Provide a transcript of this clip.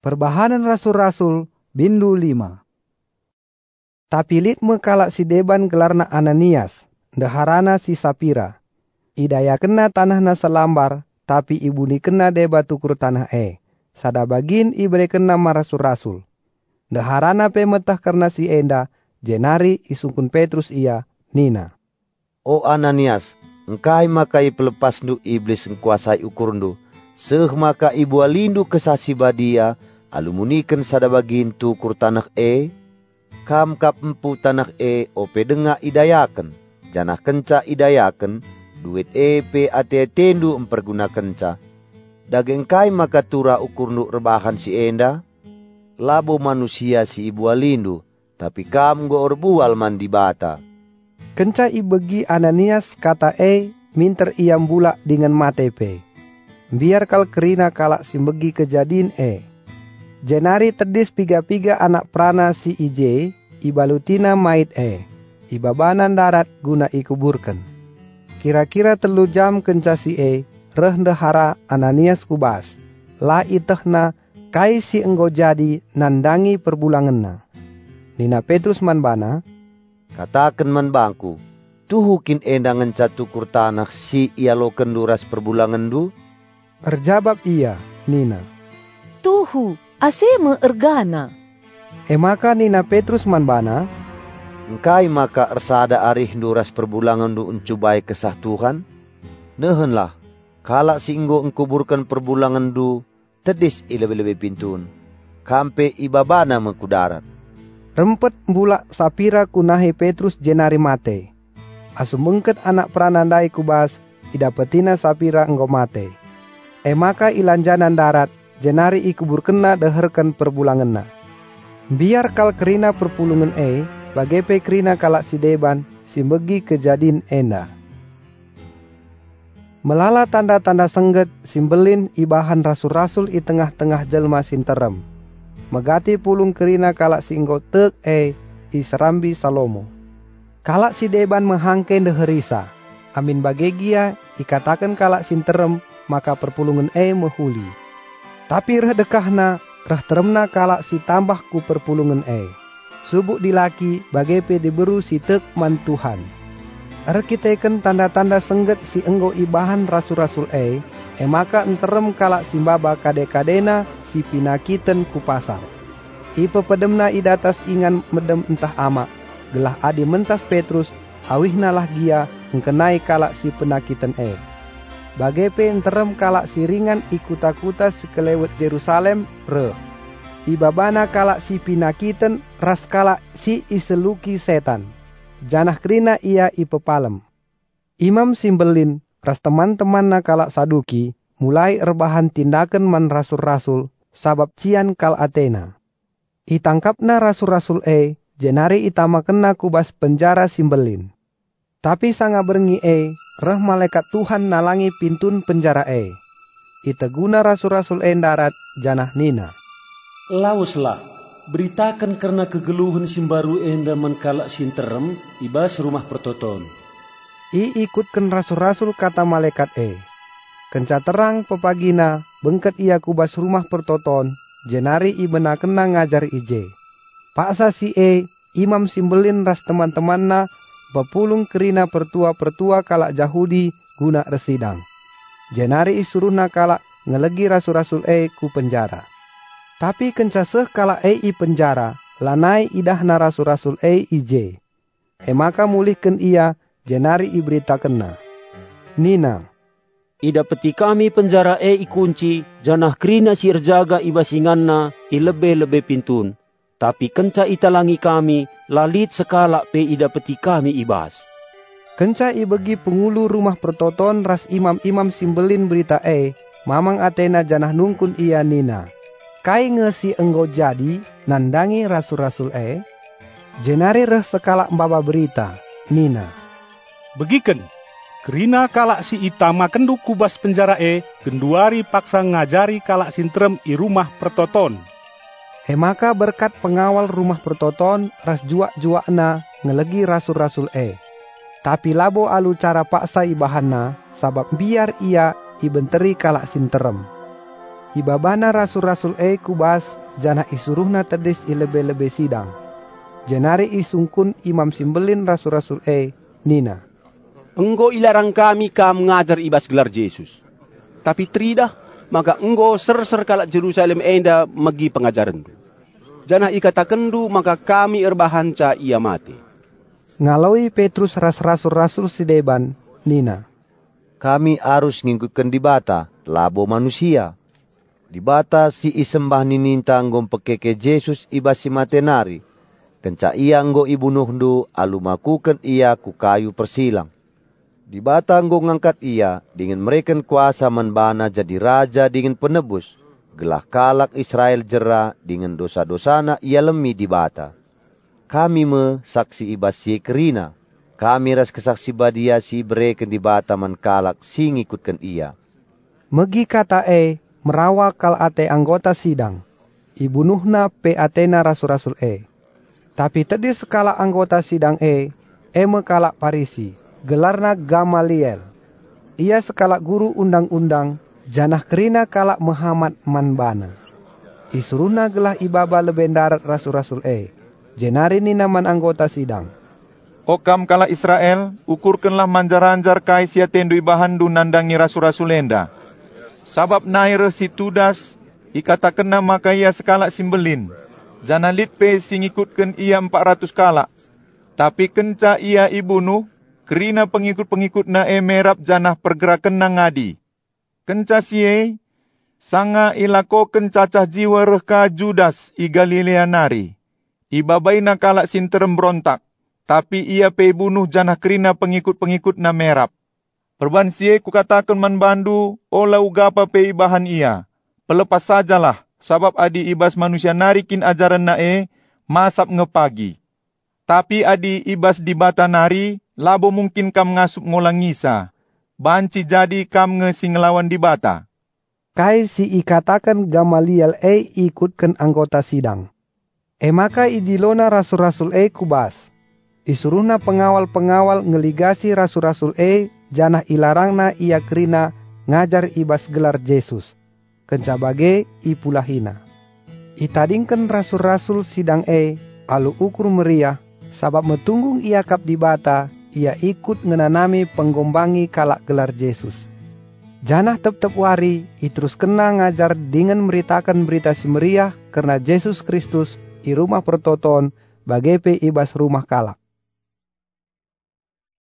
Perbahanan Rasul-Rasul Bindu 5 Tapi litme kalak si deban gelarna Ananias, deharana si Sapira. Idaya kena tanahna selambar, tapi ibu ni kena deba tukur tanah e. Sada bagin ibre kena marasul-rasul. Deharana pe metah karena si enda, jenari isungkun Petrus ia, Nina. O Ananias, engkai makai pelepas nu iblis ngkuasai ukurndu. Seh maka ibu alindu kesasi badia, alumuniken sada bagin tukur tanah e, kam kap empu tanah e ope denga idayaken, janah kenca idayaken, duit e pe ate tendu empergunakan ca. Daging kai maka tura ukur nuk rebahan si enda, labo manusia si ibu alindu, tapi kam go orbual mandi bata. Kenca ibegi Ananias kata e minter iam bula dengan matepe. Biar kal kerina kalak simbegi kejadian e Jenari tedis piga-piga anak prana si IJ, ibalutina mait e, ibabanan darat guna ikuburkan. Kira-kira telu jam kenca si e, reh dehara Ananias kubas, la itehna kai si enggo jadi nandangi perbulangenna. Nina Petrus manbana, katakan man bangku, tuhukin endangan catukur tanah si ia lo kenduras perbulangan du? Erjabab iya, Nina. Tuhu, aseme ergana. Emaka nina Petrus manbana, Engkai maka ersada arih duras perbulangan du uncubai kesah Tuhan? Nehenlah, kalak singgo engkuburkan perbulangan du, tedis ilebe-lebe pintun. Kampe ibabana mengkudarat. Rempet bula sapira kunahi Petrus jenari mate. Asu mengket anak pranandai kubas, idapetina sapira enggo mate. Emaka ilanjanan darat, jenari ikubur kena deherkan perbulangan na. Biar kal kerina perpulungan e, bagepe kerina kalak si deban, si megi kejadin enda. Melala tanda-tanda sengget simbelin ibahan rasul-rasul i tengah-tengah jelma sinterem. Megati pulung kerina kalak si inggo tek e i serambi salomo. Kalak si deban menghangke deherisa. Amin bagegia ikatakan kalak sinterem maka perpulungan e mehuli. Tapi reh dekahna, reh teremna kalak si tambah ku perpulungan e. Subuk dilaki bagepe diberu si tek man Tuhan. Arkiteken tanda-tanda sengget si enggo ibahan rasul-rasul e, e maka enterem kalak simbaba kade-kadena si pinakiten ku pasar. Ipe pedemna idatas ingan medem entah ama, gelah adi mentas Petrus, awihna lah gia engkenai kalak si penakiten e. Bagepe enterem kalak siringan ikuta-kuta sekelewet Jerusalem re. Ibabana kalak si pinakiten ras kalak si iseluki setan. Janah kerina ia ipepalem. Imam Simbelin ras teman-teman na kalak saduki mulai erbahan tindakan man rasul-rasul sabab cian kal Athena. Itangkapna rasul-rasul e jenari itama kena kubas penjara Simbelin. Tapi sanga berengi e reh malaikat Tuhan nalangi pintun penjara e. Ita guna rasul-rasul e darat janah nina. Lauslah, beritakan karena kegeluhan simbaru enda menkalak sinterem ibas rumah pertoton. I ikutkan rasul-rasul kata malaikat e. Kenca terang pepagina bengket ia kubas rumah pertoton jenari i bena kena ngajar ije. Paksa si e imam simbelin ras teman-temanna bapulung kerina pertua-pertua kalak Yahudi guna residang. Jenari isuruhna kalak ngelegi rasul-rasul e ku penjara. Tapi kencaseh kalak e i penjara, lanai idahna rasul-rasul e ije. E maka mulihkan ia, jenari iberita kena. Nina. Ida peti kami penjara e ikunci, janah kerina si erjaga ibasinganna i lebe-lebe pintun. Tapi kenca italangi kami, lalit sekala pe ida peti kami ibas. Kenca ibegi pengulu rumah pertoton ras imam-imam simbelin berita e, mamang Athena janah nungkun ia nina. Kai ngesi enggo jadi nandangi rasul-rasul e, jenari reh sekala mbaba berita, nina. Begiken, kerina kalak si itama kendu kubas penjara e, genduari paksa ngajari kalak sintrem i rumah pertoton. Hemaka berkat pengawal rumah pertoton ras jua-juana ngelegi rasul-rasul e. Tapi labo alu cara paksa ibahana sabab biar ia ibenteri kalak sinterem. Ibabana rasul-rasul e kubas jana isuruhna tedis i lebe-lebe sidang. Jenari isungkun imam simbelin rasul-rasul e nina. Enggo ilarang kami ka mengajar ibas gelar Yesus. Tapi tridah, maka enggo ser-ser kalak Jerusalem enda magi pengajaran. Jana ikatakendu maka kami erbahanca ia mati. Ngalawi Petrus ras rasul-rasul si deban, nina. Kami harus ngikutkan di bata, labo manusia. Di bata si isembah nininta anggom pekeke Yesus iba si matenari. Kenca ia anggo ibunuh ndu alu makukan ia ku kayu persilang. Di bata anggo ngangkat ia dengan mereka kuasa menbana jadi raja dengan penebus. Gelah kalak Israel jera dengan dosa-dosana ia lemi di bata. Kami me saksi ibas si kerina. Kami ras kesaksi badia si bereken di bata man kalak si ngikutkan ia. Megi kata e, merawa kal ate anggota sidang. Ibunuhna pe atena rasul-rasul e. Tapi tadi sekala anggota sidang e, e kala parisi, gelarna Gamaliel. Ia sekala guru undang-undang, janah kerina kala Muhammad manbana. Isuruhna gelah ibaba lebendarat rasul-rasul e. Jenari ni naman anggota sidang. Okam kala Israel, ukurkanlah manjar-anjar kai sia tendu ibahandu nandangi rasul-rasul enda Sabab nair si tudas, ikatakan maka ia sekala simbelin. Janalit pe singikutkan ia empat ratus kala. Tapi kenca ia ibunuh, kerina pengikut-pengikut na e merap janah pergerakan na ngadi. Kenca siye, sanga ilako kencacah jiwa reka Judas i Galilea nari. Ibabai na kalak sinterem berontak, tapi ia pe bunuh janah kerina pengikut-pengikut na merap. Perban siye kukatakan man bandu, ola ugapa pe ibahan ia. Pelepas sajalah, sabab adi ibas manusia narikin ajaran nae, masap ngepagi. Tapi adi ibas di bata nari, labo mungkin kam ngasup ngolang ngisa. Banci jadi kam ngesing ngelawan di bata. Kai si ikatakan Gamaliel e ikutkan anggota sidang. E maka idilona rasul-rasul e kubas. Isuruhna pengawal-pengawal ngeligasi rasul-rasul e janah ilarangna ia kerina ngajar ibas gelar Yesus. Kencabage ipulahina. Itadingkan rasul-rasul sidang e alu ukur meriah sabab metunggung ia kap di bata ia ikut ngenanami penggombangi kalak gelar Yesus. Janah tep-tep wari, terus kena ngajar dengan meritakan berita si meriah karena Yesus Kristus i rumah pertoton bagai pe ibas rumah kalak.